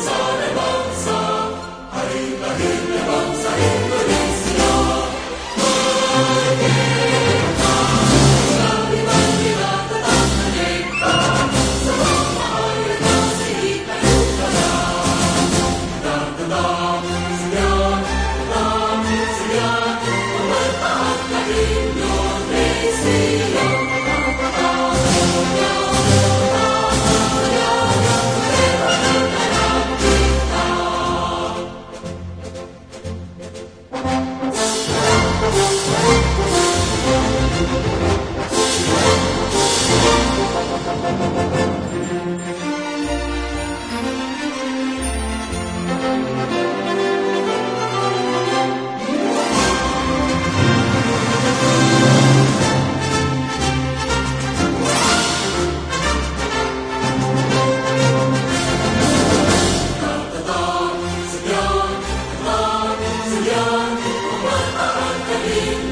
Sorry. Holy